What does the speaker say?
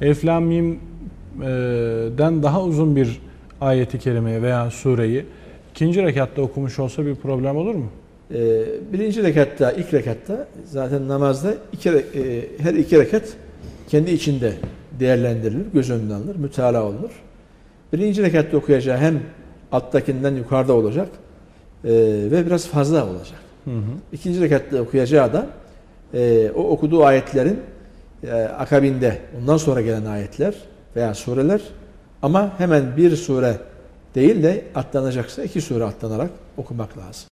Elif Lam Mim'den daha uzun bir ayeti kerimeye veya sureyi ikinci rekatta okumuş olsa bir problem olur mu? Ee, birinci rekatta, ilk rekatta zaten namazda iki, e, her iki rekat kendi içinde değerlendirilir, göz önüne alınır, mütalaa olunur. Birinci rekatta okuyacağı hem alttakinden yukarıda olacak e, ve biraz fazla olacak. Hı hı. İkinci rekatta okuyacağı da e, o okuduğu ayetlerin e, akabinde ondan sonra gelen ayetler veya sureler ama hemen bir sure değil de atlanacaksa iki sure atlanarak okumak lazım.